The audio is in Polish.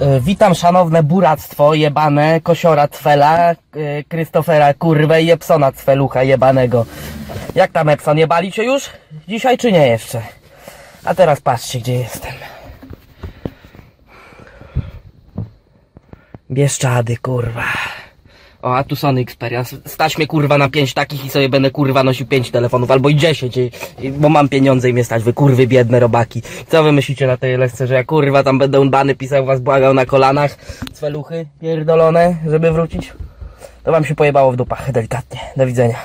E, Witam szanowne buractwo jebane, kosiora Cfela, e, Krystofera kurwę i Epsona Cfelucha jebanego. Jak tam Epson, jebali cię już? Dzisiaj czy nie jeszcze? A teraz patrzcie gdzie jestem. Bieszczady kurwa. O, a tu Sony Xperia. Stać mnie kurwa na pięć takich i sobie będę kurwa nosił pięć telefonów albo i dziesięć, i- i- bo mam pieniądze i mnie stać, wy kurwy biedne robaki. Co wy myślicie na tej lekce, że ja kurwa tam będę unbany pisał was błagał na kolanach, cweluchy pierdolone, żeby wrócić? To wam się pojebało w dupach, delikatnie. Do widzenia.